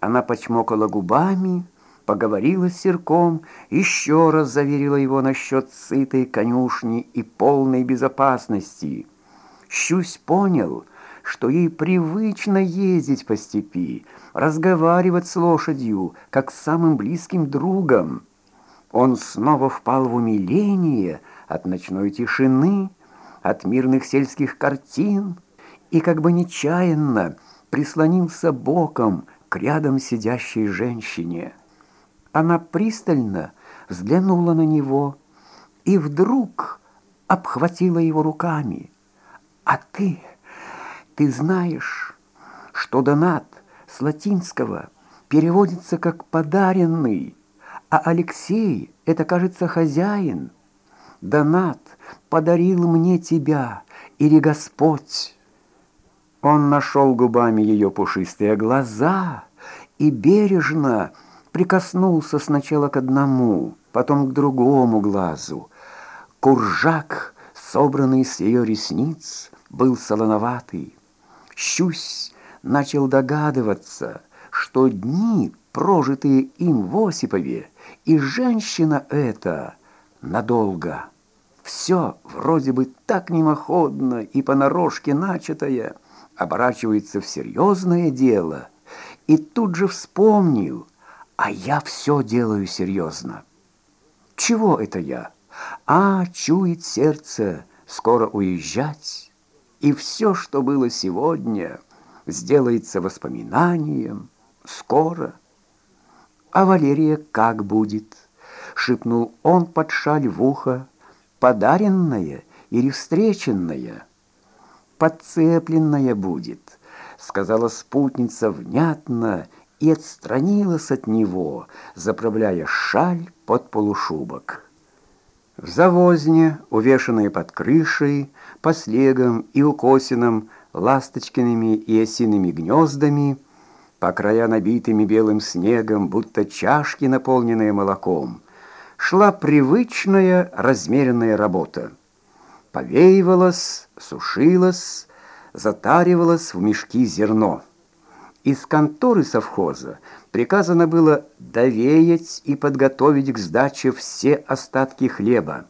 Она почмокала губами, поговорила с Серком, еще раз заверила его насчет сытой конюшни и полной безопасности. Щусь понял, что ей привычно ездить по степи, разговаривать с лошадью, как с самым близким другом. Он снова впал в умиление от ночной тишины, от мирных сельских картин и как бы нечаянно прислонился боком к рядом сидящей женщине. Она пристально взглянула на него и вдруг обхватила его руками. «А ты, ты знаешь, что донат с латинского переводится как «подаренный», а Алексей — это, кажется, хозяин. Донат подарил мне тебя, или Господь». Он нашел губами ее пушистые глаза и бережно прикоснулся сначала к одному, потом к другому глазу. Куржак, собранный с ее ресниц, был солоноватый. Щусь начал догадываться, что дни, прожитые им в Осипове, и женщина эта надолго. Все вроде бы так мимоходно и понарошке начатое оборачивается в серьезное дело. И тут же вспомнил, а я все делаю серьезно. Чего это я? А, чует сердце, скоро уезжать. И все, что было сегодня, сделается воспоминанием скоро. А Валерия как будет? Шепнул он под шаль в ухо, подаренная или встреченная? Подцепленная будет, сказала спутница внятно и отстранилась от него, заправляя шаль под полушубок. В завозне, увешанной под крышей, по слегам и укосинам, ласточкиными и осиными гнездами, по края набитыми белым снегом, будто чашки, наполненные молоком, шла привычная размеренная работа. Повеивалось, сушилось, затаривалось в мешки зерно. Из конторы совхоза приказано было довеять и подготовить к сдаче все остатки хлеба.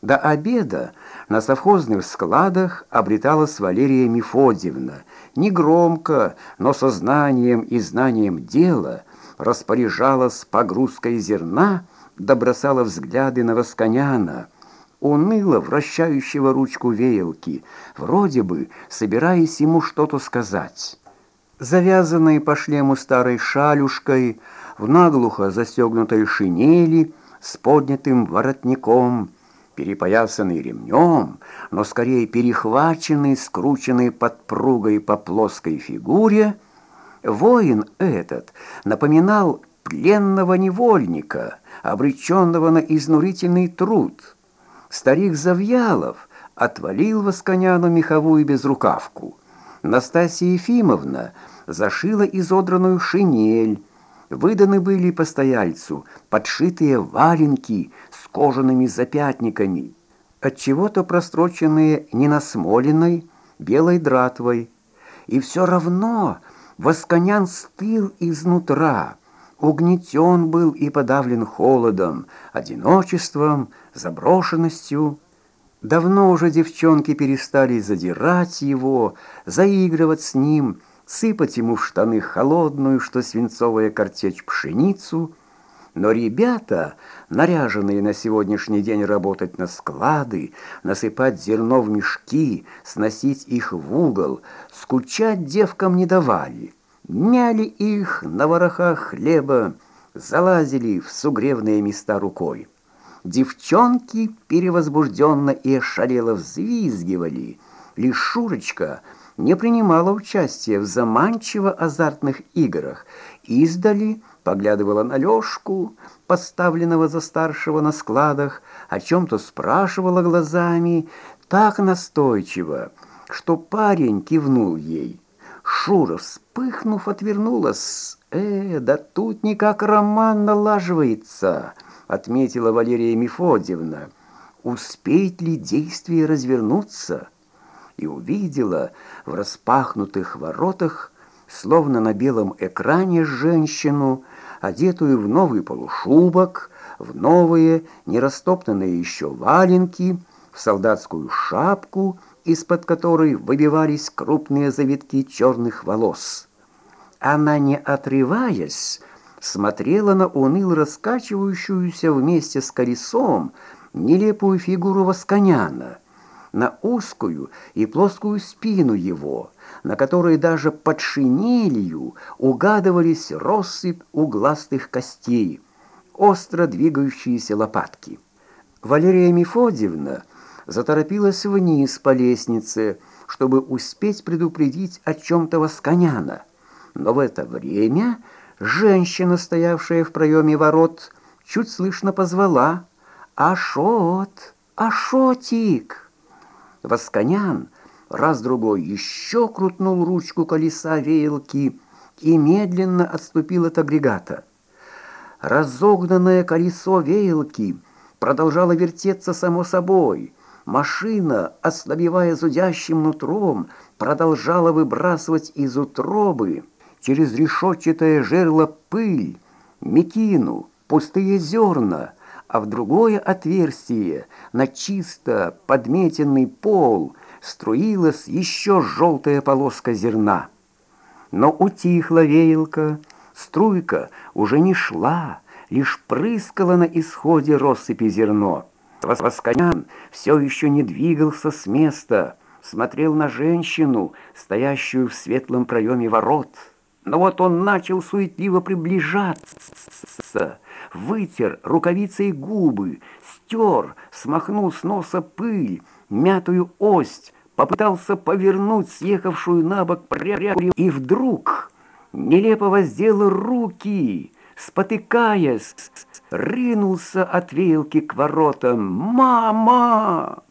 До обеда на совхозных складах обреталась Валерия Мефодьевна, негромко, но со знанием и знанием дела распоряжалась погрузкой зерна, добросала взгляды на Восконяна, уныло вращающего ручку веялки, вроде бы собираясь ему что-то сказать. Завязанной по шлему старой шалюшкой, в наглухо застегнутой шинели с поднятым воротником, перепоясанный ремнем, но скорее перехваченный, скрученный подпругой по плоской фигуре, воин этот напоминал пленного невольника, обреченного на изнурительный труд — Старик Завьялов отвалил Восконяну меховую безрукавку. Настасья Ефимовна зашила изодранную шинель. Выданы были постояльцу подшитые валенки с кожаными запятниками, от чего то простроченные ненасмоленной белой дратвой. И все равно Восконян стыл изнутра, угнетен был и подавлен холодом, одиночеством, заброшенностью. Давно уже девчонки перестали задирать его, заигрывать с ним, сыпать ему в штаны холодную, что свинцовая картечь пшеницу. Но ребята, наряженные на сегодняшний день работать на склады, насыпать зерно в мешки, сносить их в угол, скучать девкам не давали мяли их на ворохах хлеба, залазили в сугревные места рукой. Девчонки перевозбужденно и ошалело взвизгивали. Лишь Шурочка не принимала участия в заманчиво-азартных играх, издали поглядывала на Лёшку, поставленного за старшего на складах, о чем-то спрашивала глазами так настойчиво, что парень кивнул ей. Шура, вспыхнув, отвернулась. «Э, да тут никак роман налаживается», — отметила Валерия Мефодьевна. «Успеет ли действие развернуться?» И увидела в распахнутых воротах словно на белом экране женщину, одетую в новый полушубок, в новые, нерастоптанные еще валенки, в солдатскую шапку, из-под которой выбивались крупные завитки черных волос. Она, не отрываясь, смотрела на уныло раскачивающуюся вместе с колесом нелепую фигуру Восконяна, на узкую и плоскую спину его, на которой даже под шинелью угадывались россыпь угластых костей, остро двигающиеся лопатки. Валерия Мефодьевна заторопилась вниз по лестнице, чтобы успеть предупредить о чем-то Восконяна. Но в это время женщина, стоявшая в проеме ворот, чуть слышно позвала «Ашот! Ашотик!» Восконян раз-другой еще крутнул ручку колеса веялки и медленно отступил от агрегата. Разогнанное колесо веялки продолжало вертеться само собой. Машина, ослабевая зудящим нутром, продолжала выбрасывать из утробы через решетчатое жерло пыль, мекину, пустые зерна, а в другое отверстие на чисто подметенный пол струилась еще желтая полоска зерна. Но утихла веялка, струйка уже не шла, лишь прыскала на исходе россыпи зерно. Восконян все еще не двигался с места, смотрел на женщину, стоящую в светлом проеме ворот. Но вот он начал суетливо приближаться, вытер рукавицей губы, стер, смахнул с носа пыль, мятую ость, попытался повернуть съехавшую на бок прямо, и вдруг нелепо воздел руки, спотыкаясь, рынулся от веялки к воротам. «Мама!»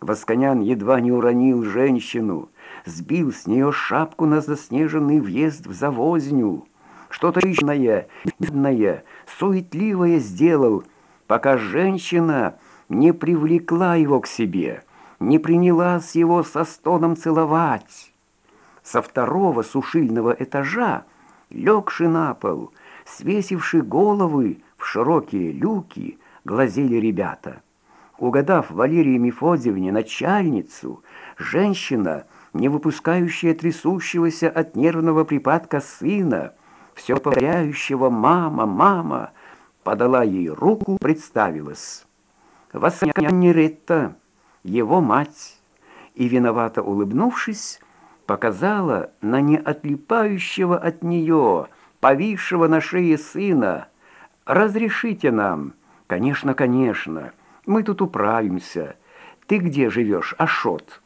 Восконян едва не уронил женщину, сбил с нее шапку на заснеженный въезд в завозню. Что-то личное, бедное, суетливое сделал, пока женщина не привлекла его к себе, не принялась его со стоном целовать. Со второго сушильного этажа, легший на пол, свесивши головы в широкие люки, глазели ребята. Угадав Валерии Мефодьевне начальницу, женщина не выпускающая трясущегося от нервного припадка сына, все повторяющего «мама, мама», подала ей руку, представилась. Васяня его мать, и, виновато улыбнувшись, показала на неотлипающего от нее, повисшего на шее сына. «Разрешите нам?» «Конечно, конечно, мы тут управимся. Ты где живешь, Ашот?»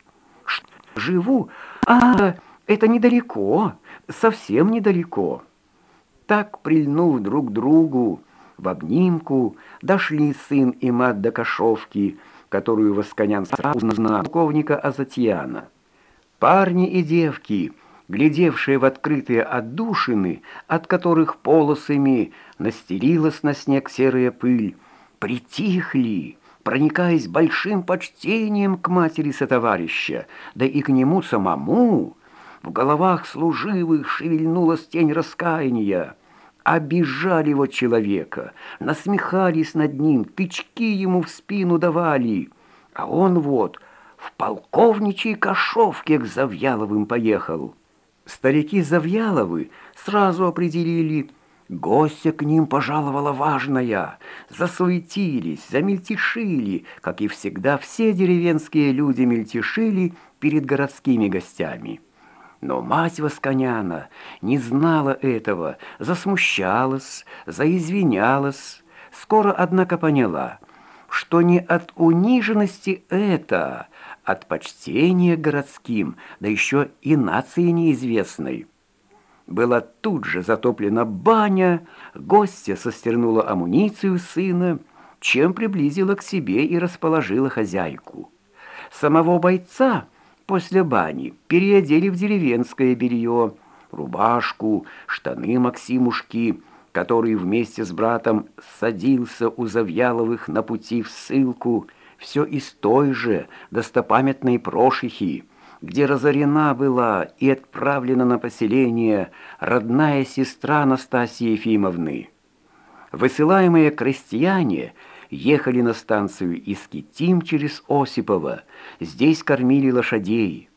живу. А, это недалеко, совсем недалеко. Так, прильнув друг к другу, в обнимку, дошли сын и мать до Кашовки, которую Восконян сразу знал, полковника Азатьяна. Парни и девки, глядевшие в открытые отдушины, от которых полосами настелилась на снег серая пыль, притихли, проникаясь большим почтением к матери сотоварища, да и к нему самому, в головах служивых шевельнулась тень раскаяния. Обижали его человека, насмехались над ним, тычки ему в спину давали. А он вот в полковничьей кошовке к Завьяловым поехал. Старики Завьяловы сразу определили, Гостя к ним пожаловала важная. Засуетились, замельтешили, как и всегда все деревенские люди мельтешили перед городскими гостями. Но мать Восконяна не знала этого, засмущалась, заизвинялась. Скоро, однако, поняла, что не от униженности это, от почтения городским, да еще и нации неизвестной. Была тут же затоплена баня, гостья состернула амуницию сына, чем приблизила к себе и расположила хозяйку. Самого бойца после бани переодели в деревенское белье, рубашку, штаны Максимушки, который вместе с братом садился у Завьяловых на пути в ссылку, все из той же достопамятной прошихи, где разорена была и отправлена на поселение родная сестра Анастасии Ефимовны. Высылаемые крестьяне ехали на станцию Искитим через Осипово. Здесь кормили лошадей.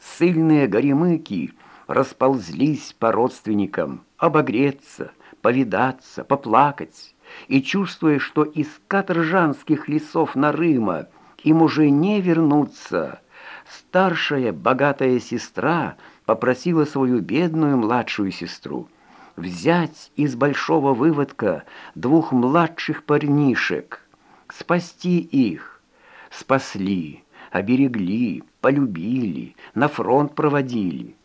Сыльные горемыки расползлись по родственникам, обогреться, повидаться, поплакать. И чувствуя, что из каторжанских лесов Нарыма им уже не вернуться, старшая богатая сестра попросила свою бедную младшую сестру взять из большого выводка двух младших парнишек, спасти их. Спасли, оберегли, полюбили, на фронт проводили.